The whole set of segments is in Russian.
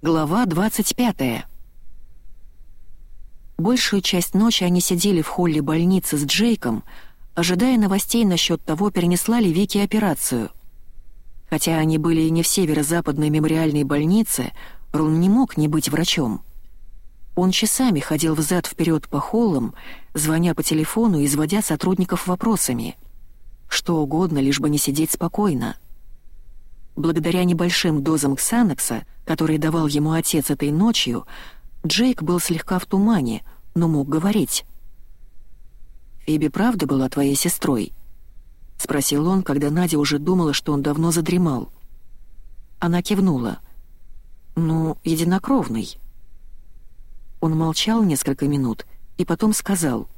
Глава 25. Большую часть ночи они сидели в холле больницы с Джейком, ожидая новостей насчет того, перенесла ли Вики операцию. Хотя они были не в северо-западной мемориальной больнице, Рун не мог не быть врачом. Он часами ходил взад-вперед по холлам, звоня по телефону и изводя сотрудников вопросами. Что угодно, лишь бы не сидеть спокойно. Благодаря небольшим дозам ксанокса, которые давал ему отец этой ночью, Джейк был слегка в тумане, но мог говорить. «Фиби правда была твоей сестрой?» — спросил он, когда Надя уже думала, что он давно задремал. Она кивнула. «Ну, единокровный». Он молчал несколько минут и потом сказал.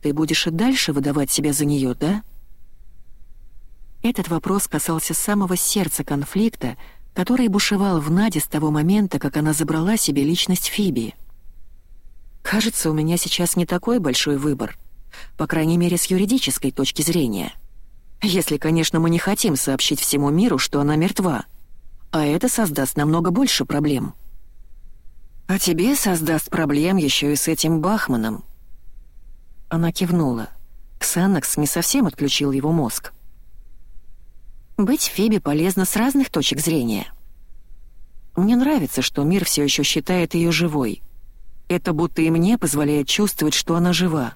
«Ты будешь и дальше выдавать себя за нее, да?» Этот вопрос касался самого сердца конфликта, который бушевал в Наде с того момента, как она забрала себе личность Фиби. «Кажется, у меня сейчас не такой большой выбор, по крайней мере, с юридической точки зрения. Если, конечно, мы не хотим сообщить всему миру, что она мертва, а это создаст намного больше проблем». «А тебе создаст проблем еще и с этим Бахманом». Она кивнула. Ксанакс не совсем отключил его мозг. Быть Фебе полезно с разных точек зрения. Мне нравится, что мир все еще считает ее живой. Это будто и мне позволяет чувствовать, что она жива.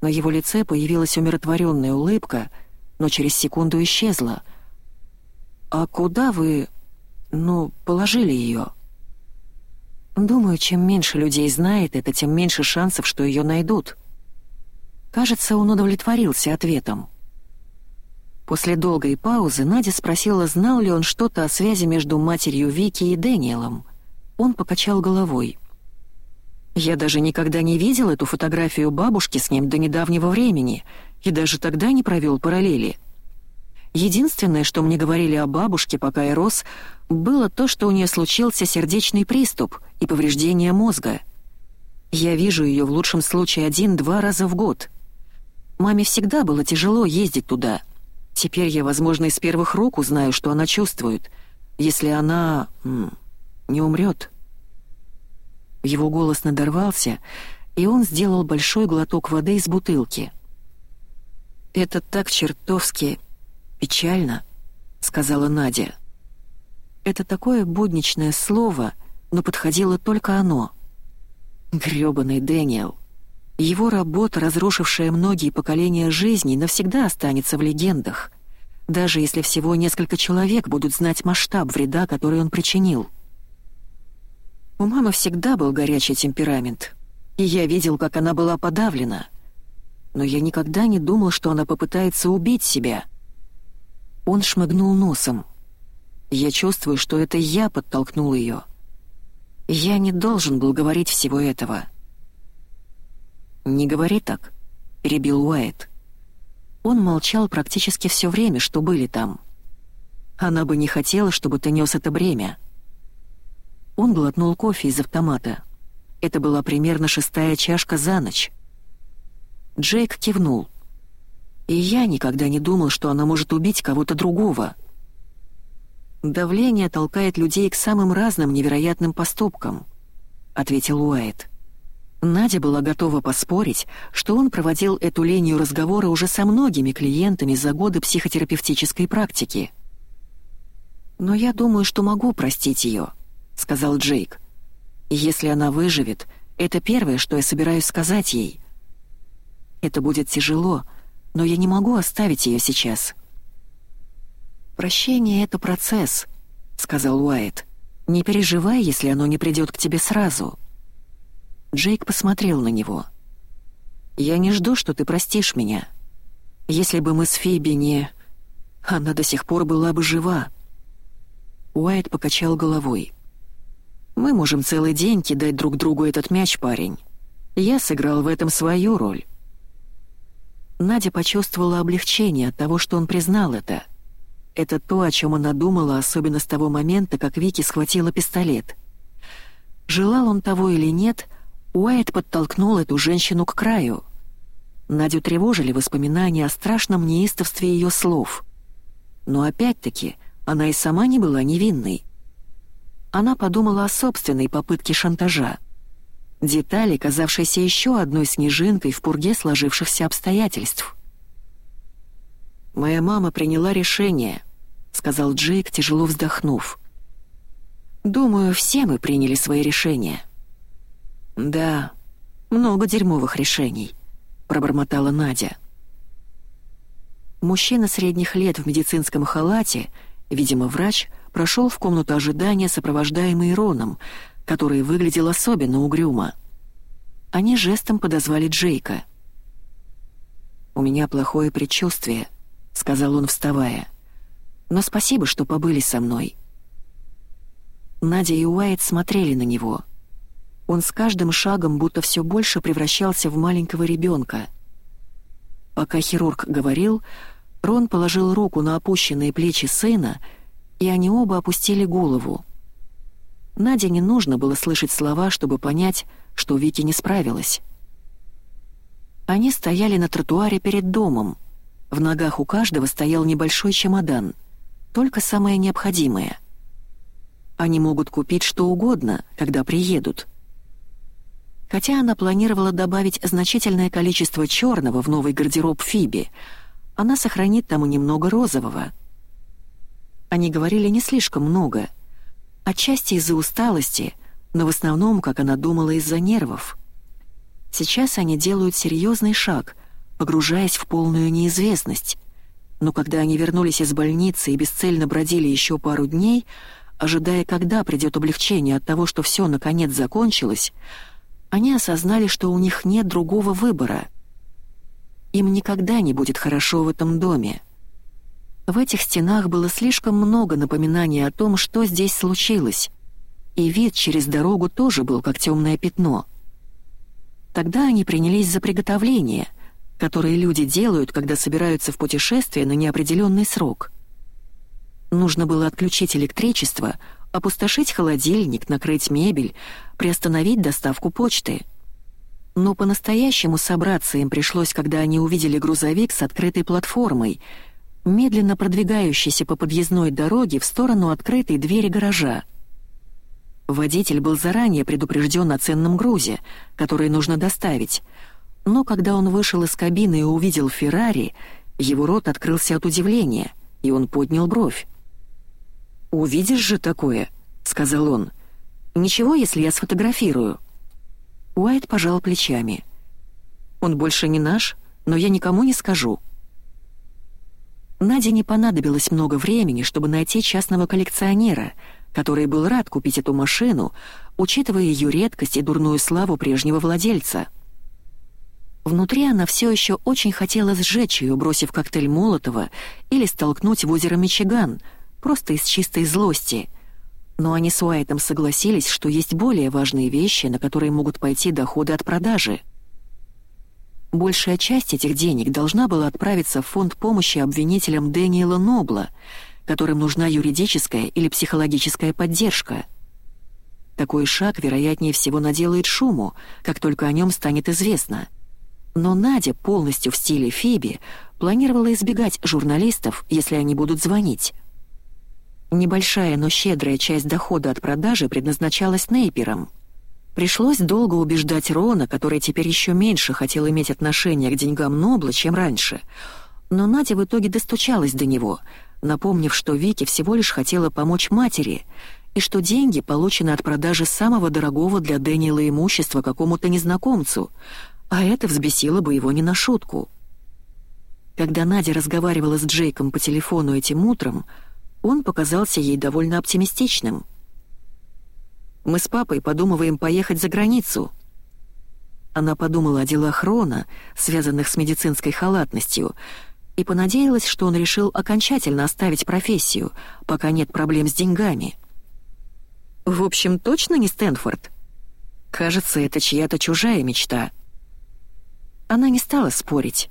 На его лице появилась умиротворенная улыбка, но через секунду исчезла. «А куда вы... ну, положили ее?» «Думаю, чем меньше людей знает это, тем меньше шансов, что ее найдут». Кажется, он удовлетворился ответом. После долгой паузы Надя спросила, знал ли он что-то о связи между матерью Вики и Дэниелом. Он покачал головой. «Я даже никогда не видел эту фотографию бабушки с ним до недавнего времени, и даже тогда не провел параллели. Единственное, что мне говорили о бабушке, пока я рос, было то, что у нее случился сердечный приступ и повреждение мозга. Я вижу ее в лучшем случае один-два раза в год. Маме всегда было тяжело ездить туда». Теперь я, возможно, из первых рук узнаю, что она чувствует, если она... не умрет. Его голос надорвался, и он сделал большой глоток воды из бутылки. «Это так чертовски печально», — сказала Надя. Это такое будничное слово, но подходило только оно. Грёбаный Дэниел. Его работа, разрушившая многие поколения жизней, навсегда останется в легендах, даже если всего несколько человек будут знать масштаб вреда, который он причинил. У мамы всегда был горячий темперамент, и я видел, как она была подавлена. Но я никогда не думал, что она попытается убить себя. Он шмыгнул носом. Я чувствую, что это я подтолкнул ее. Я не должен был говорить всего этого. «Не говори так», — перебил Уайт. Он молчал практически все время, что были там. Она бы не хотела, чтобы ты нес это бремя. Он глотнул кофе из автомата. Это была примерно шестая чашка за ночь. Джейк кивнул. «И я никогда не думал, что она может убить кого-то другого». «Давление толкает людей к самым разным невероятным поступкам», — ответил Уайт. Надя была готова поспорить, что он проводил эту линию разговора уже со многими клиентами за годы психотерапевтической практики. «Но я думаю, что могу простить ее», — сказал Джейк. «Если она выживет, это первое, что я собираюсь сказать ей. Это будет тяжело, но я не могу оставить ее сейчас». «Прощение — это процесс», — сказал Уайт. «Не переживай, если оно не придет к тебе сразу». Джейк посмотрел на него. «Я не жду, что ты простишь меня. Если бы мы с Фиби не... Она до сих пор была бы жива». Уайт покачал головой. «Мы можем целый день кидать друг другу этот мяч, парень. Я сыграл в этом свою роль». Надя почувствовала облегчение от того, что он признал это. Это то, о чем она думала, особенно с того момента, как Вики схватила пистолет. Желал он того или нет — Уайт подтолкнул эту женщину к краю. Надю тревожили воспоминания о страшном неистовстве ее слов. Но опять-таки она и сама не была невинной. она подумала о собственной попытке шантажа. Детали, казавшиеся еще одной снежинкой в пурге сложившихся обстоятельств. «Моя мама приняла решение», — сказал Джейк, тяжело вздохнув. «Думаю, все мы приняли свои решения». «Да, много дерьмовых решений», — пробормотала Надя. Мужчина средних лет в медицинском халате, видимо, врач, прошел в комнату ожидания, сопровождаемый Роном, который выглядел особенно угрюмо. Они жестом подозвали Джейка. «У меня плохое предчувствие», — сказал он, вставая. «Но спасибо, что побыли со мной». Надя и Уайт смотрели на него. Он с каждым шагом будто все больше превращался в маленького ребенка. Пока хирург говорил, Рон положил руку на опущенные плечи сына, и они оба опустили голову. Наде не нужно было слышать слова, чтобы понять, что Вики не справилась. Они стояли на тротуаре перед домом. В ногах у каждого стоял небольшой чемодан, только самое необходимое — они могут купить что угодно, когда приедут. Хотя она планировала добавить значительное количество черного в новый гардероб Фиби, она сохранит там и немного розового. Они говорили не слишком много, отчасти из-за усталости, но в основном, как она думала, из-за нервов. Сейчас они делают серьезный шаг, погружаясь в полную неизвестность. Но когда они вернулись из больницы и бесцельно бродили еще пару дней, ожидая, когда придет облегчение от того, что все наконец закончилось, они осознали, что у них нет другого выбора. Им никогда не будет хорошо в этом доме. В этих стенах было слишком много напоминаний о том, что здесь случилось, и вид через дорогу тоже был как темное пятно. Тогда они принялись за приготовления, которые люди делают, когда собираются в путешествие на неопределенный срок — Нужно было отключить электричество, опустошить холодильник, накрыть мебель, приостановить доставку почты. Но по-настоящему собраться им пришлось, когда они увидели грузовик с открытой платформой, медленно продвигающийся по подъездной дороге в сторону открытой двери гаража. Водитель был заранее предупрежден о ценном грузе, который нужно доставить, но когда он вышел из кабины и увидел Феррари, его рот открылся от удивления, и он поднял бровь. «Увидишь же такое», — сказал он. «Ничего, если я сфотографирую». Уайт пожал плечами. «Он больше не наш, но я никому не скажу». Наде не понадобилось много времени, чтобы найти частного коллекционера, который был рад купить эту машину, учитывая ее редкость и дурную славу прежнего владельца. Внутри она все еще очень хотела сжечь ее, бросив коктейль Молотова или столкнуть в озеро Мичиган — просто из чистой злости. Но они с Уайтом согласились, что есть более важные вещи, на которые могут пойти доходы от продажи. Большая часть этих денег должна была отправиться в фонд помощи обвинителям Дэниела Нобла, которым нужна юридическая или психологическая поддержка. Такой шаг, вероятнее всего, наделает шуму, как только о нем станет известно. Но Надя полностью в стиле Фиби планировала избегать журналистов, если они будут звонить. Небольшая, но щедрая часть дохода от продажи предназначалась Нейперам. Пришлось долго убеждать Рона, который теперь еще меньше хотел иметь отношение к деньгам Нобла, чем раньше. Но Надя в итоге достучалась до него, напомнив, что Вики всего лишь хотела помочь матери, и что деньги получены от продажи самого дорогого для Дэниела имущества какому-то незнакомцу, а это взбесило бы его не на шутку. Когда Надя разговаривала с Джейком по телефону этим утром, он показался ей довольно оптимистичным. «Мы с папой подумываем поехать за границу». Она подумала о делах Рона, связанных с медицинской халатностью, и понадеялась, что он решил окончательно оставить профессию, пока нет проблем с деньгами. «В общем, точно не Стэнфорд?» Кажется, это чья-то чужая мечта. Она не стала спорить.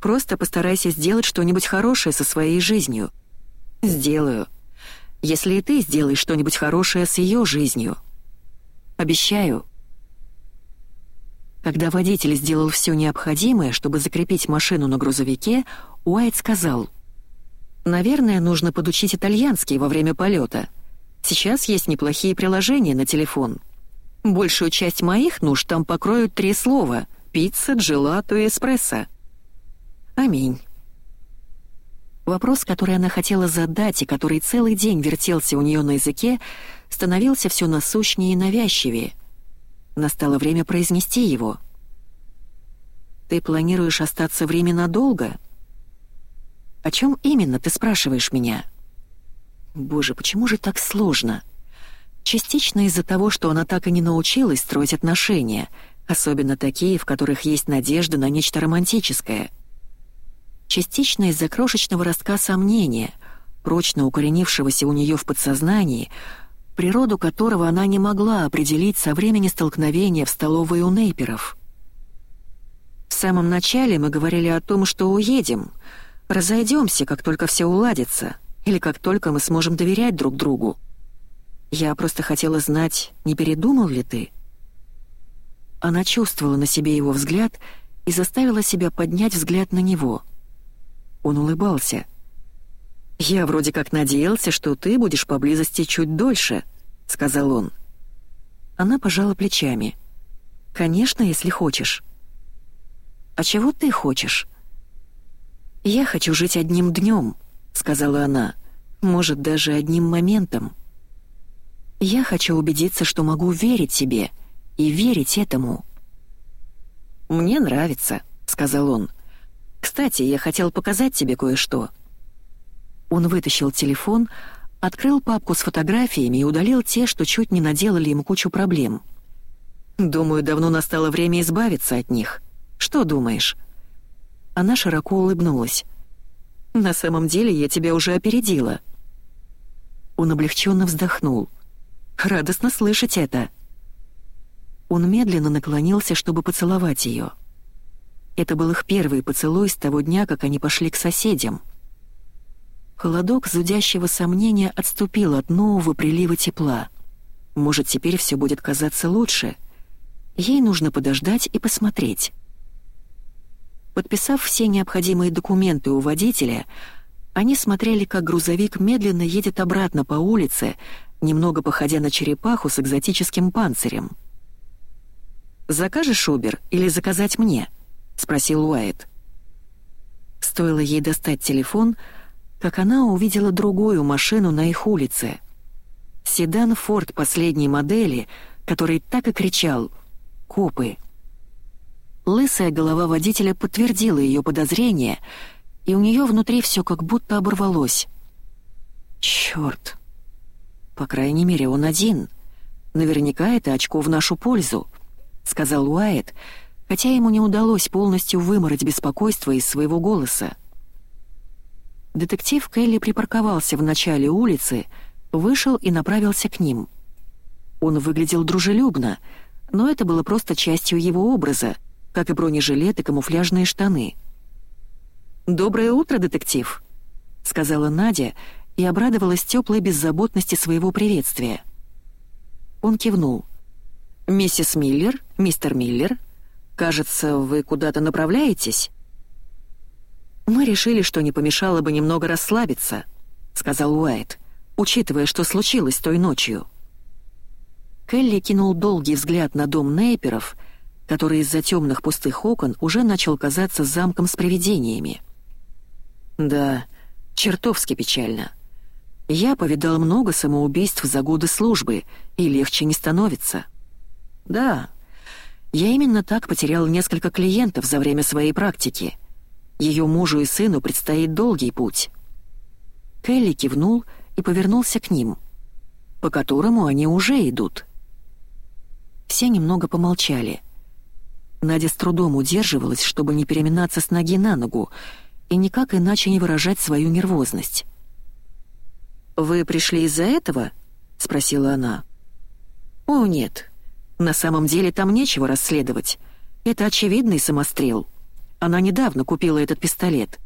«Просто постарайся сделать что-нибудь хорошее со своей жизнью», «Сделаю. Если и ты сделаешь что-нибудь хорошее с ее жизнью. Обещаю». Когда водитель сделал все необходимое, чтобы закрепить машину на грузовике, Уайт сказал, «Наверное, нужно подучить итальянский во время полета. Сейчас есть неплохие приложения на телефон. Большую часть моих нужд там покроют три слова — пицца, джелато и эспрессо. Аминь. Вопрос, который она хотела задать и который целый день вертелся у нее на языке, становился все насущнее и навязчивее. Настало время произнести его. «Ты планируешь остаться временно долго?» «О чем именно ты спрашиваешь меня?» «Боже, почему же так сложно?» Частично из-за того, что она так и не научилась строить отношения, особенно такие, в которых есть надежда на нечто романтическое — частично из-за крошечного ростка сомнения, прочно укоренившегося у нее в подсознании, природу которого она не могла определить со времени столкновения в столовой у Нейперов. В самом начале мы говорили о том, что уедем, разойдемся, как только все уладится, или как только мы сможем доверять друг другу. Я просто хотела знать, не передумал ли ты? Она чувствовала на себе его взгляд и заставила себя поднять взгляд на него — он улыбался. «Я вроде как надеялся, что ты будешь поблизости чуть дольше», — сказал он. Она пожала плечами. «Конечно, если хочешь». «А чего ты хочешь?» «Я хочу жить одним днем», — сказала она. «Может, даже одним моментом». «Я хочу убедиться, что могу верить себе и верить этому». «Мне нравится», — сказал он. Кстати, я хотел показать тебе кое-что». Он вытащил телефон, открыл папку с фотографиями и удалил те, что чуть не наделали ему кучу проблем. «Думаю, давно настало время избавиться от них. Что думаешь?» Она широко улыбнулась. «На самом деле я тебя уже опередила». Он облегченно вздохнул. «Радостно слышать это». Он медленно наклонился, чтобы поцеловать ее. Это был их первый поцелуй с того дня, как они пошли к соседям. Холодок зудящего сомнения отступил от нового прилива тепла. Может, теперь все будет казаться лучше. Ей нужно подождать и посмотреть. Подписав все необходимые документы у водителя, они смотрели, как грузовик медленно едет обратно по улице, немного походя на черепаху с экзотическим панцирем. «Закажешь Убер или заказать мне?» — спросил Уайт. Стоило ей достать телефон, как она увидела другую машину на их улице. Седан «Форд» последней модели, который так и кричал «Копы». Лысая голова водителя подтвердила ее подозрение, и у нее внутри все как будто оборвалось. Черт! По крайней мере, он один. Наверняка это очко в нашу пользу, — сказал Уайт, — хотя ему не удалось полностью вымороть беспокойство из своего голоса. Детектив Келли припарковался в начале улицы, вышел и направился к ним. Он выглядел дружелюбно, но это было просто частью его образа, как и бронежилет и камуфляжные штаны. «Доброе утро, детектив», — сказала Надя и обрадовалась теплой беззаботности своего приветствия. Он кивнул. «Миссис Миллер, мистер Миллер, «Кажется, вы куда-то направляетесь?» «Мы решили, что не помешало бы немного расслабиться», — сказал Уайт, учитывая, что случилось той ночью. Келли кинул долгий взгляд на дом Нейперов, который из-за темных пустых окон уже начал казаться замком с привидениями. «Да, чертовски печально. Я повидал много самоубийств за годы службы, и легче не становится. Да, я именно так потерял несколько клиентов за время своей практики. Ее мужу и сыну предстоит долгий путь. Келли кивнул и повернулся к ним, по которому они уже идут. Все немного помолчали. Надя с трудом удерживалась, чтобы не переминаться с ноги на ногу и никак иначе не выражать свою нервозность. «Вы пришли из-за этого?» — спросила она. «О, нет. На самом деле там нечего расследовать. Это очевидный самострел. Она недавно купила этот пистолет.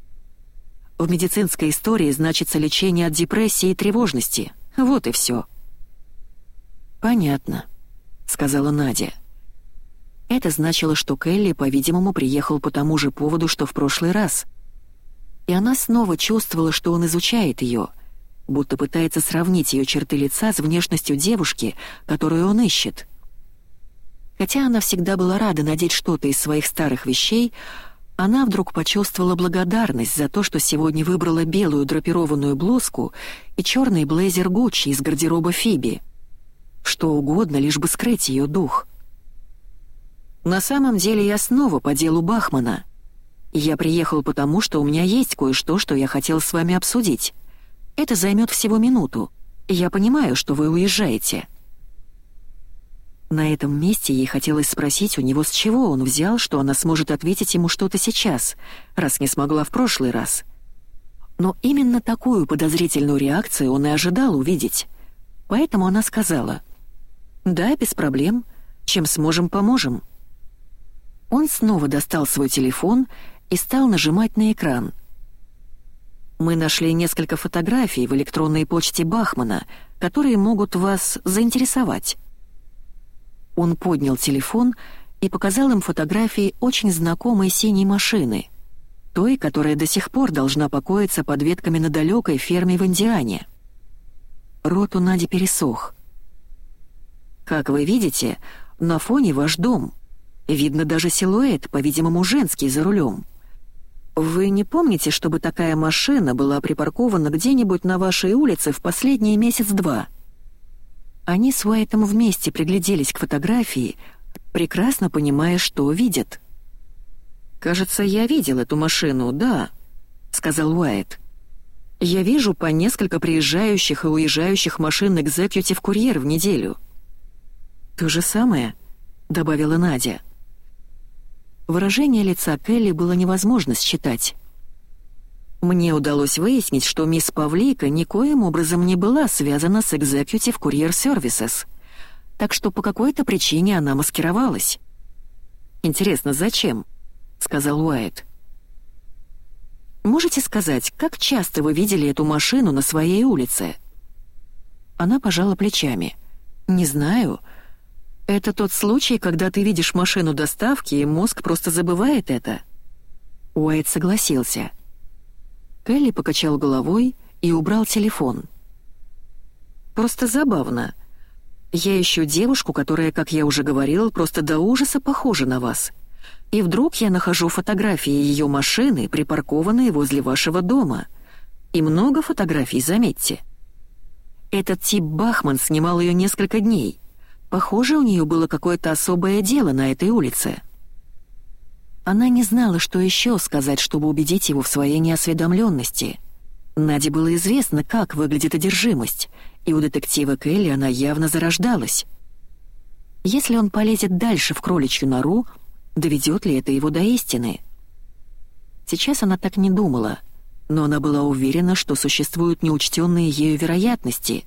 В медицинской истории значится лечение от депрессии и тревожности. Вот и все. «Понятно», — сказала Надя. Это значило, что Келли, по-видимому, приехал по тому же поводу, что в прошлый раз. И она снова чувствовала, что он изучает ее, будто пытается сравнить ее черты лица с внешностью девушки, которую он ищет. Хотя она всегда была рада надеть что-то из своих старых вещей, она вдруг почувствовала благодарность за то, что сегодня выбрала белую драпированную блузку и черный блейзер Гуччи из гардероба Фиби. Что угодно, лишь бы скрыть ее дух. «На самом деле я снова по делу Бахмана. Я приехал потому, что у меня есть кое-что, что я хотел с вами обсудить. Это займет всего минуту. Я понимаю, что вы уезжаете». На этом месте ей хотелось спросить у него, с чего он взял, что она сможет ответить ему что-то сейчас, раз не смогла в прошлый раз. Но именно такую подозрительную реакцию он и ожидал увидеть. Поэтому она сказала, «Да, без проблем. Чем сможем, поможем». Он снова достал свой телефон и стал нажимать на экран. «Мы нашли несколько фотографий в электронной почте Бахмана, которые могут вас заинтересовать». Он поднял телефон и показал им фотографии очень знакомой синей машины, той, которая до сих пор должна покоиться под ветками на далекой ферме в Индиане. Рот у Нади пересох. «Как вы видите, на фоне ваш дом. Видно даже силуэт, по-видимому, женский за рулем. Вы не помните, чтобы такая машина была припаркована где-нибудь на вашей улице в последний месяц-два?» Они с Уайтом вместе пригляделись к фотографии, прекрасно понимая, что видят. «Кажется, я видел эту машину, да», — сказал Уайт. «Я вижу по несколько приезжающих и уезжающих машин экзекьютив-курьер в неделю». «То же самое», — добавила Надя. Выражение лица Келли было невозможно считать. Мне удалось выяснить, что мисс Павлика никоим образом не была связана с Executive Courier Services, так что по какой-то причине она маскировалась. «Интересно, зачем?» — сказал Уайт. «Можете сказать, как часто вы видели эту машину на своей улице?» Она пожала плечами. «Не знаю. Это тот случай, когда ты видишь машину доставки, и мозг просто забывает это». Уайт согласился. Келли покачал головой и убрал телефон. «Просто забавно. Я ищу девушку, которая, как я уже говорил, просто до ужаса похожа на вас. И вдруг я нахожу фотографии ее машины, припаркованные возле вашего дома. И много фотографий, заметьте. Этот тип Бахман снимал ее несколько дней. Похоже, у нее было какое-то особое дело на этой улице». Она не знала, что еще сказать, чтобы убедить его в своей неосведомленности. Наде было известно, как выглядит одержимость, и у детектива Келли она явно зарождалась. Если он полезет дальше в кроличью нору, доведет ли это его до истины? Сейчас она так не думала, но она была уверена, что существуют неучтенные ею вероятности,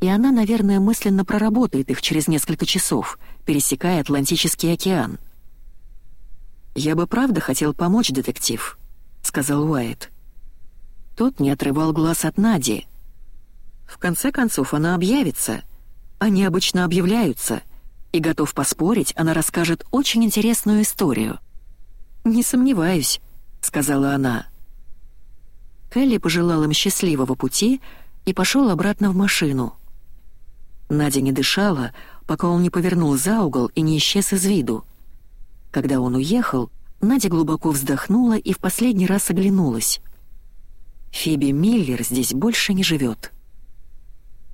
и она, наверное, мысленно проработает их через несколько часов, пересекая Атлантический океан. «Я бы правда хотел помочь, детектив», — сказал Уайт. Тот не отрывал глаз от Нади. В конце концов, она объявится. Они обычно объявляются. И готов поспорить, она расскажет очень интересную историю. «Не сомневаюсь», — сказала она. Келли пожелал им счастливого пути и пошел обратно в машину. Надя не дышала, пока он не повернул за угол и не исчез из виду. Когда он уехал, Надя глубоко вздохнула и в последний раз оглянулась. Фиби Миллер здесь больше не живет.